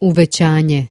uvećanje.